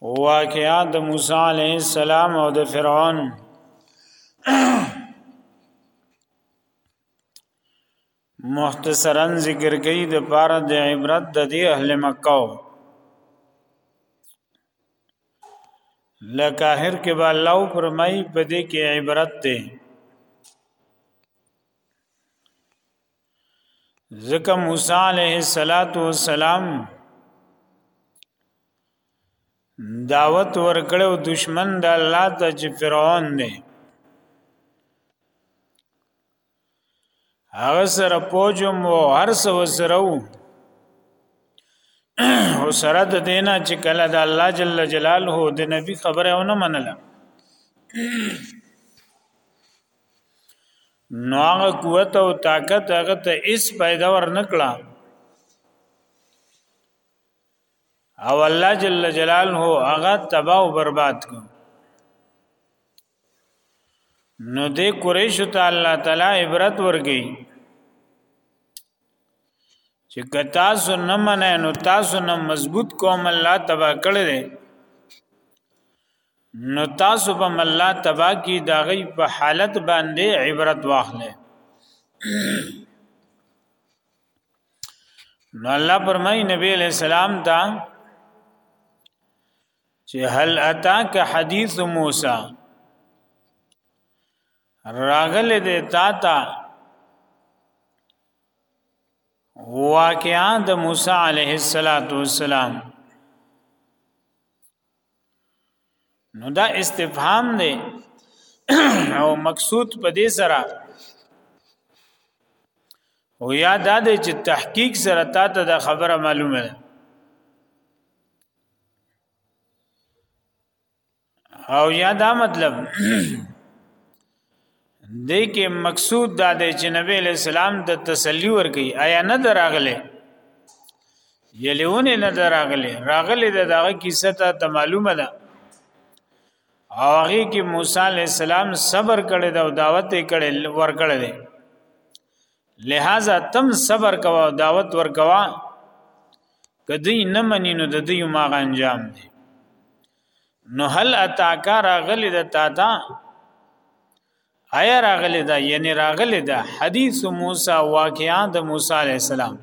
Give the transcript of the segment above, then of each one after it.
واقعا د موسی علی السلام او د فرعون مختصرا ذکر کوي د پاره د عبرت د دی اهل مکه لکه هر کې به الله فرمایي په دې کې عبرت ده ځکه موسی علیه السلام دعوت ورکړو دشمن د الله ته چې فرعون دی هغه سره پوجم او هر څه وسره وو او سره د دینا چې کله د الله جل جلاله د نبی خبره ونه منله نو هغه قوت او طاقت هغه ته اس پیدا ور نکړه او الله جل جلاله هغه تباہ او برباد کو نو دې قریش ته الله تعالی عبرت ورګي چې کتا سو نه منه نو تاسو نه مضبوط کوم الله تبا کړی نو تاسو به الله تبا کی داغی په حالت باندې عبرت واخلئ نو الله فرمای نبی علیہ السلام دا چې هل اتاک حدیث موسی راغل دې تا تا واقعا د موسی علیه السلام نو دا استفهام دی او مقصود په دې سره او یا دا دی چې تحقیق سره تا ته دا خبره معلومه ده او یا دا مطلب دې کې مقصود دا دی چې نبی له سلام د تسلی ورګي آیا نه دراغله یلیونه نه دراغله راغله د دغه کیسه ته معلومه ده او هغه کې موسی علی السلام صبر کړی دا دعوت یې کړی ور کړی دی لہذا تم صبر کوا دعوت ور کوا کدی نه منینو د دې ما انجام دی نو هل اتاکا راغلی د تا تا آیا راغلی دا یعنی راغلی دا حدیث موسی واقعا د موسی علی السلام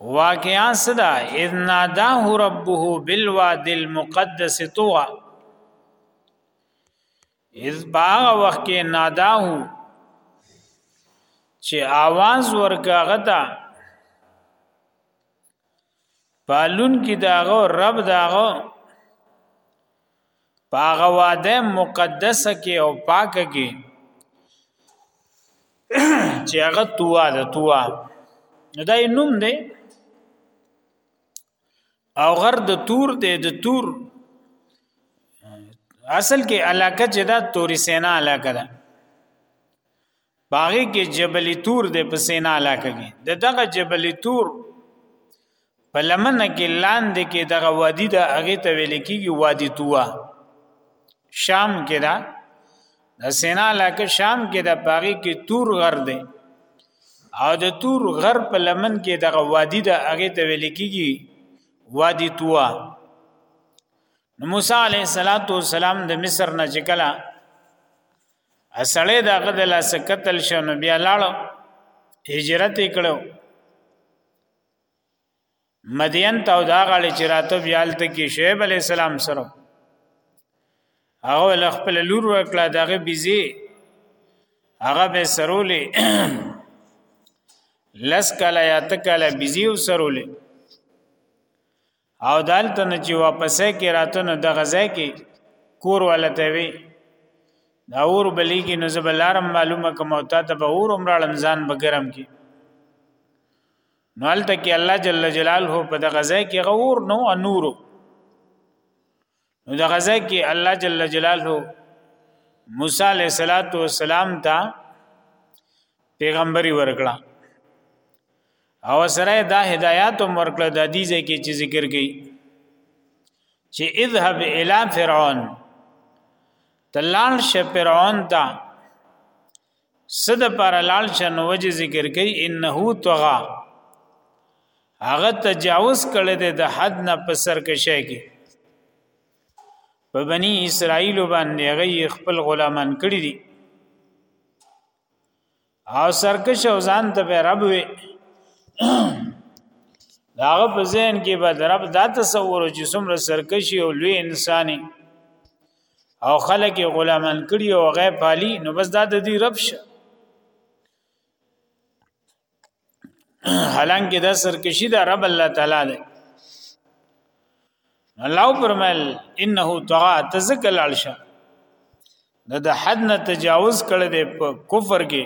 واقعا صدا اذ ناداه ربه بالواد المقدس طوا اذ باغ وخت کې ناداه چې आवाज ورکا غدا پالون کې داغه رب داغه پاغه واده مقدسه کې او پاکه کې چې هغه توا ده توا نو دا نوم دی او غر د تور دی د تور اصل کې علاقه چې دا توري سینا علاقه ده باغی کې جبل تور د پسینا علاقه کې د دغه جبل تور په لمن کې لاندې کې دغه وادي د هغه ته ویل کېږي وادي توا شام کې دا د سینا علاقه شام کې د باغی کې تور غر دی او د تور غر په لمن کې دغه وادي د هغه ته ویل کېږي وادي توا موسی علیه السلام د مصر نه چې کله اسړې دا غد لا سکتل شو نو بیا لاړو هجرت کړو مدین ته دا غړي چې راته بیالته کې شعیب علی السلام سره هغه خپل لور ورکړه دغه بيزي هغه به سرولې لس کله یا تکله بيزي او سرولې او دالته نه چې واپسې کې راته نو د غزا کې کور ولته وي دا اور بلیږي نو زبلارم معلومه کوم او تا ته به اور عمرالم ځان بګرم کې نو الته کې الله جل جلاله په د غزا کې غور نو انورو نو د غزا کې الله جل جلاله موسی علیہ الصلات والسلام ته پیغمبري ورکړه او سره دا هدایت ورکړه د دې ځکه چې ذکر کړي چې اذهب الی فرعون تلان ش فرعون ته صد پر لال شن وجه ذکر کوي انه طغى هغه تجاوز کړی دی د حد نه په سر کې شي کې په بني اسرائیل باندې هغه خپل غلامان کړی دي او سرکش او ځان ته به رب وي داغه په ذهن کې به رب دا تصور چې څومره سرکشي او لوی انساني او خلک غلامان کړي او غیب پالي نو بس دا د دې رب شه حالانکه دا سرکشي دا رب الله تعالی دی الله پرمل انه طغى تزکل الشا د د حد نه تجاوز کړي دی په کفر کې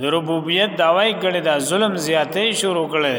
د ربوبیت داوای کړي دا ظلم زیاتې شروع کړي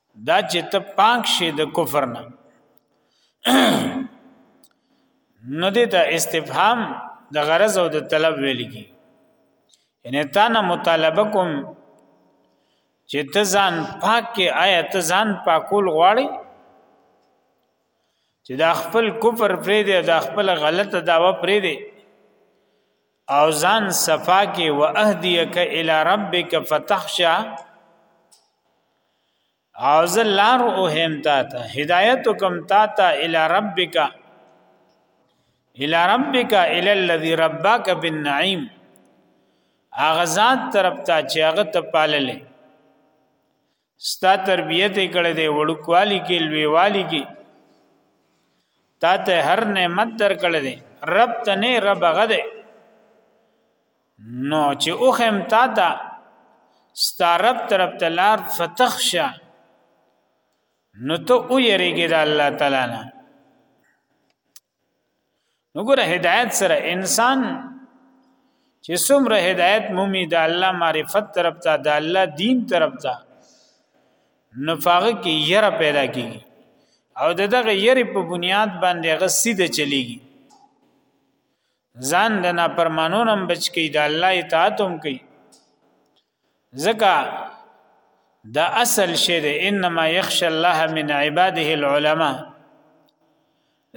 دا چې ته پاک شې د کفر نه نو دې ته استفهام د غرض او د طلب ویل کی یعنی تا نه مطالبه کوم چې ته ځان پاک کې آیا ته ځان پاکول غواړي چې دا خپل کفر پرې دی دا خپل غلطه داوا پرې دی او ځان صفا کې واهدیک الی ربک فتخشا او زلار او هم تا ته هدایت کوم تا ته الی ربک الی ربک الی الذی ربک بالنعیم هغه ذات طرف ته چې هغه ته پاللې ستا تربیت کړه دې وړوکوالی کې لویوالی کې تا ته هر نعمت در کړه دې رب ته نه رب غده نو چې او خیم تا تا ستارب طرف تلار فتخشا نو ته او یریږي د الله تعالی نه نو ګره هدایت سره انسان چې څومره هدایت مومي د الله معرفت طرف ته د الله دین طرف ته نفاغه کې یره پیدا کیږي او دغه یری په بنیاد باندې غسی د چلیږي ځان د نافرمانو نم بچ کی د الله اطاعت هم کوي زکه دا اصل شی دی انما یخش الله من عباده العلماء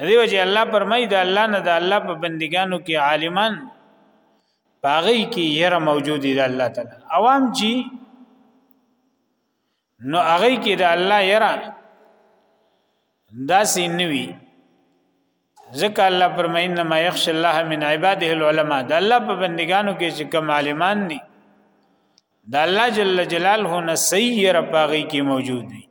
دیو جی الله پرمای د الله نه د الله په بندګانو کې عالمان باغی کې یره موجود دی الله تعالی عوام جی نو هغه کې د الله یرا دا سینوي ځکه الله فرمایي نه ما یخش الله من عباده العلماء د الله په بندگانو کې چې کوم عالمان دي د الله جل جلاله نه سیر پاغي کې موجود دي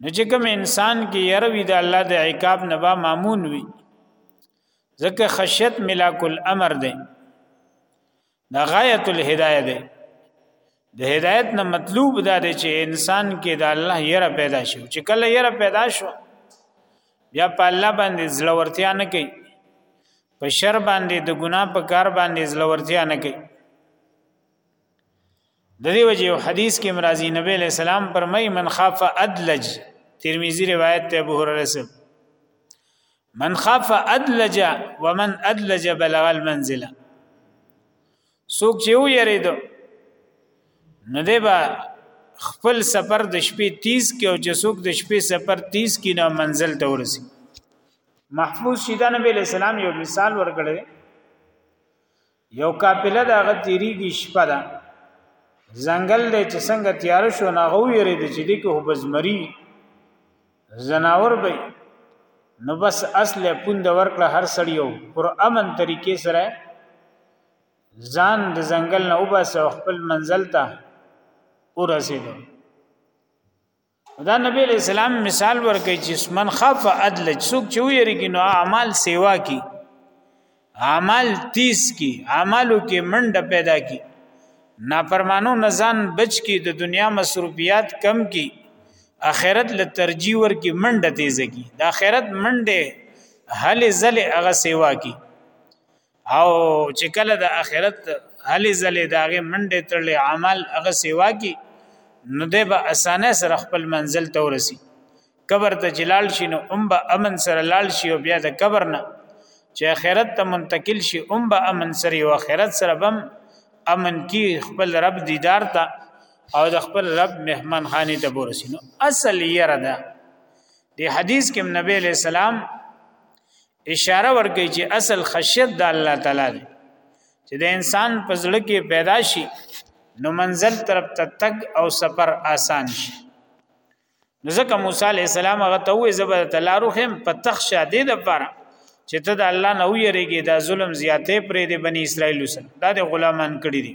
نو چې کوم انسان کې یروي د الله د عقاب نه با مامون وي ځکه خشیت ملاک الامر دی دا غایت الهدایه ده د هدایت نه مطلوب دا دی چې انسان کې د الله یره پیدا شي چې کله یره پیدا شو بیا په الله باندې زلورتیا نه کوي په شر باندې د ګناه په کار باندې زلورتیا نه کوي د دې وجه یو حدیث کې مرাজি نبی له سلام پر مې من خاف ادلج ترمذی روایت ته ابو هرره سره من خاف ادلج ومن ادلج بلغ المنزله سوک چې و یریدو نو دی با خپل سفر د شپې 30 کې او چې سوک د شپې سفر 30 کې نو منزل ته ورسی محفوظ شیدا نبی علیہ السلام یو مثال ورکړی یو قافله دا غتیریږي شپه ده ځنګل دی چې څنګه تیار شو نه غویری دی چې دکه هبزمری زناور به نو بس اصل پوند ورکړه هر سړیو پر امن طریقې سره ځان د ځنګل نه وباسه خپل منزل ته ورسېدو دا نبی علیہ السلام مثال ورکړي چې من خف عدل څوک چې ویریږي نو اعمال سیوا کی اعمال تیز کی اعمالو کې منډه پیدا کی نافرمانو نزان بچ کی د دنیا مصروفیات کم کی اخرت له ترجیح ور کی منډه تیز کی د اخرت منډه هل زل هغه سیوا کی او چې کله د اخرت هلې ځلې داغه منډه تړلې عمل هغه سیوا کی نو د به اسانه سره خپل منزل ته ورسی قبر ته جلال شي نو ام به امن سره لال شي او بیا د قبر نه چې اخرت ته منتقل شي ام به امن سره او اخرت سره بم امن کی خپل رب دیدار ته او د خپل رب مهمان خاني ته ورسینو اصل یره ده دی حدیث کې نبی علیہ السلام اشاره ورکړي چې اصل خشیت د الله تعالی دی چې د انسان په زړه کې پیدا شي نو منزل طرف ته تګ او سفر آسان شي ځکه موسی علی السلام هغه ته وې زبر تلاروهم په تخشا دې د پاره چې ته د الله نه ویریږي دا ظلم زیاتې پرې د بنی اسرائیل سره دا د غلامان کړی دي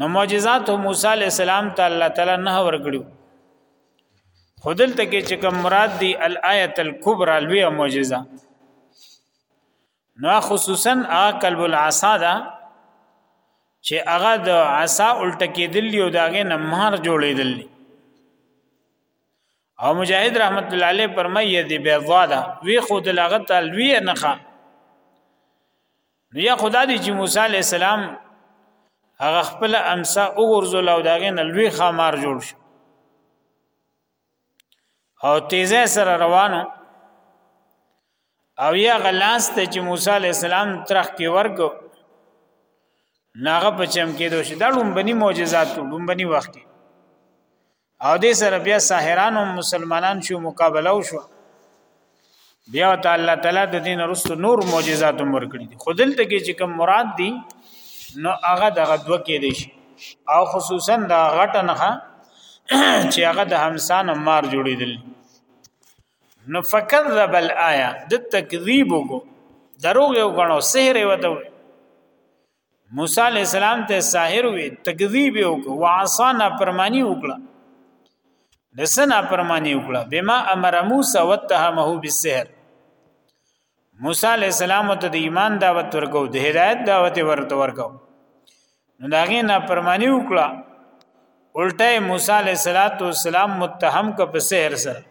نو معجزات موسی علی السلام ته الله تعالی نه ورکړو خودل ته کې چې کوم مراد دی الایت الکبرى لوی معجزه نو خصوصا عقل العصا دا چې هغه د عصا الټ کېدل یو داګه نه مار جوړېدل او مجاهد رحمت الله علیه فرمایي دی بیضا دا وی خود لغت الوی نخا نو یا خدا دی چې موسی علی السلام هغه خپل امسا وګرځول او داغه نه لوی خامار جوړ شو او تیزه سره روانو او یا غلاس ته چې موسی علی السلام ترخ کې ورګو ناغه په چم کې دوه دا لومبني معجزات لومبني وخت کې او دې سره بیا ساحران هم مسلمانان شو مقابله وشو بیا ته الله تعالی د دین رسو نور معجزات هم ورکړي دي خودل ته کې چې کوم مراد دي نو هغه دغه دوه کې دي شي او خصوصا دا غټه نه چې هغه د همسان مار جوړیدل نو فکذب الایا د تکذیب وګو دروغ یو غنو سحر وته موسی علی السلام ته ساحر وی تکذیب وکړه وعصانا پرمانی وکړه لسنا پرمانی وکړه بما امر موسی وتهمه بالسحر موسی علی السلام ته د ایمان دعوت ورکو د هدایت دعوت ورته ورکو نو داغه نه پرمانی وکړه الټه موسی علی السلام متهم ک په سحر سره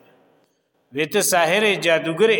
ویته ساحر جادوګره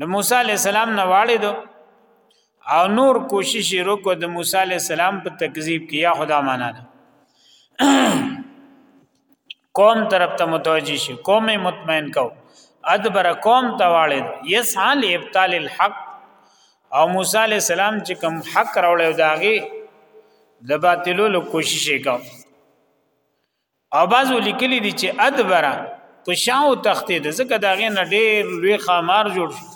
د موسی علی السلام نه واړې دو او نور کوشش وکړو د موسی علی السلام په تکذیب کې یا خدا معنا ده قوم طرف ته متوجی شي قوم مطمئن کو ادبر قوم ته واړې یسعل ابطال الحق او موسی علی السلام چې کوم حق راوړل داغي د باطلولو کوشش وکړ او بازو لیکلی دي چې ادبره په شاو تختې د زکه داغه نه ډېر لوی خامار جوړ شو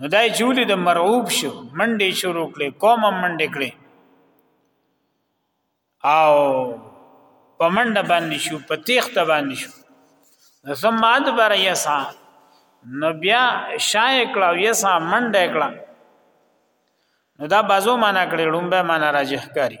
نو دای جوړې د مرعوب شو منډې شروع کړې قوم منډې کړې او په منډه باندې شو په تیخت باندې شو ثم ادبر یسا نو بیا شای کړه یسا منډه کړه نو دا بازو معنا کړې لومبه معنا راجح کاری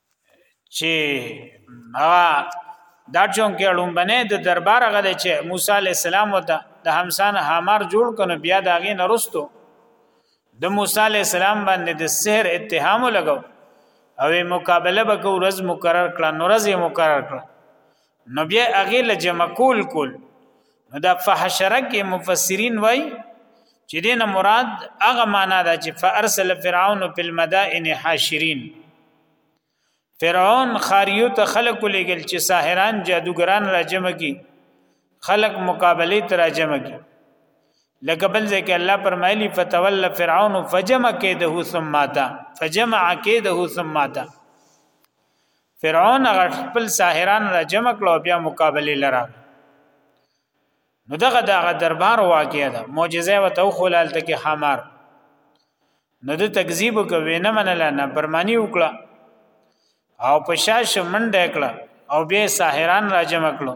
چې هغه دا چون کې لومبنه د دربار غلې چې موسی عليه السلام وته د همسان حمار جوړ کنه بیا دا غي نرستو د موسی عليه السلام باندې د سحر اتهام لګاو او مقابله به کو ورځ مقرر کړه نو ورځ مقرر کړه نو بیا هغه له جمع کول کول نو دا فحشره کې مفسرین وای چې دینه مراد هغه معنا ده چې فارسل فرعون فی المدائن حاشرین فرعون خاریو ته خلق لګل چې ساحران جادوګران را جمع کی خلق مقابله ته را جمع کی لکه بل ځکه الله پرمایلی فتول فرعون فجمع کیده ثم ماتا فجمع کیده ثم ماتا فرعون هغه خپل ساحران را جمع کړو بیا مقابله لره نو دغه دغه دربار واقعیا ده معجزه و تو خلال ته کې حمار نو د تکذیب کوي نه منله نه برمانی وکړه او پشاش منډه کړه او بیا ساحران را جمع کړو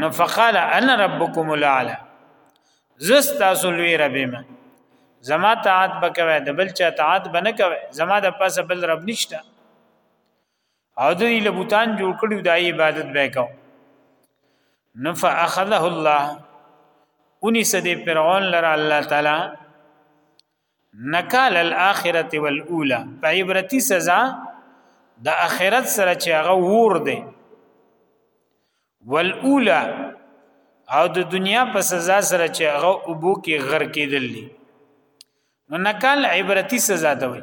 نو فقال انا ربکم الاعلى زستا سلوی ربما زما طاعت بکوي د بل چا طاعت بنه کوي زما د پاسه بل رب نشته او د دې لبوتان جوړ کړو د عبادت به کو نو فاخذه الله اونې سدې فرعون لره الله تعالی نکال الاخرت والاولى په عبرتي سزا د اخرت سره چې هغه ور دي والاولى او د دنیا په سزا سره چې هغه ابو کې غر کېدل دي نو نکال عبرتي سزا ده وي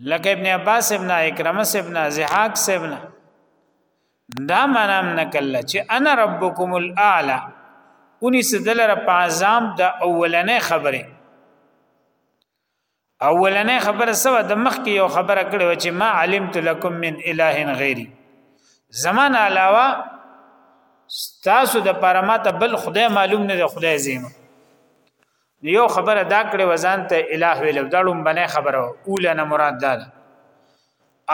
لکه ابن عباس ابن اکرمه ابن زحاق ابن دا مانام نکله چې انا ربکم الاعلى اونې سدلر په عذاب د اولنې خبره اولنې خبره سو د مخ کې یو خبره کړې و چې ما علمت لكم من اله غیری زمان علاوه تاسو د پرماته بل خدای معلوم نه دی خدای زیمه یو خبره دا کړې وزن ته الہ ویل دا لوم باندې خبره اوله نه مراد ده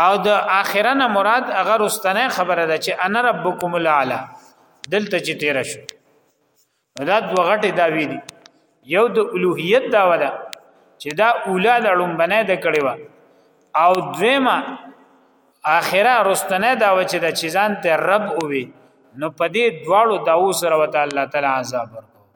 او د اخره نه مراد هغه رستنه خبره ده چې انا ربکم الاعلى دلته چې تیر شو دا دوه غټي داوی دي یو د الوهیت داوا ده چې دا اوله د لومبنه د کړي وا او دویمه اخره رستنه داوا چې د چیزان ته رب اووي نو پدې دواړو داو سره وته الله تعالی عذاب ورکو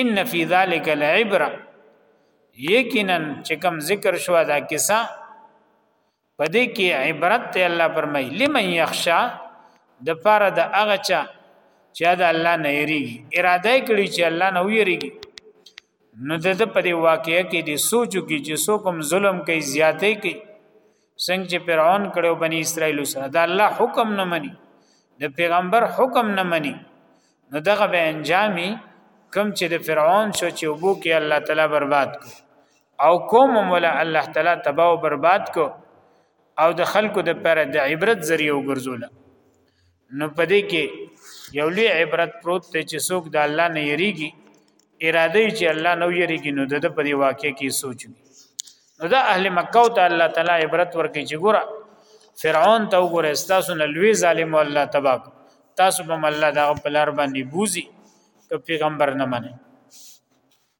ان فی ذلک العبره یقینا چې کوم ذکر شو دا کیسه پدې کې عبرت ته الله فرمای لمن یخشا د پاره د هغه چا چې دا الله نه یریږي اراده کړی چې الله نه ویریږي نو د په دې واقعې کې د سوچو کې چې څوک هم ظلم کوي زیاتې کوي څنګه چې فرعون کړو بنی اسرائیل سره دا الله حکم نه مني د پیغمبر حکم نه مني نو دغه به انجامي کم چې د فرعون شو چې وبو کې الله تعالی برباد کو او کوم مولا الله تعالی تباہ او برباد کو او د خلکو د پر د عبرت ذریعہ وګرځول نو پدې کې یو لوی عبرت پروت دی چې څوک د الله نه یریږي اراده چې الله نو یریږي نو د په دې واقع کې سوچ نو دا اهل مکه او ته الله تعالی عبرت ورکړي چې ګوره فرعون ته وګوره تاسو نه لوی ظالم الله تباک تاسو به الله دا په لار باندې بوزي که پیغمبر نه مني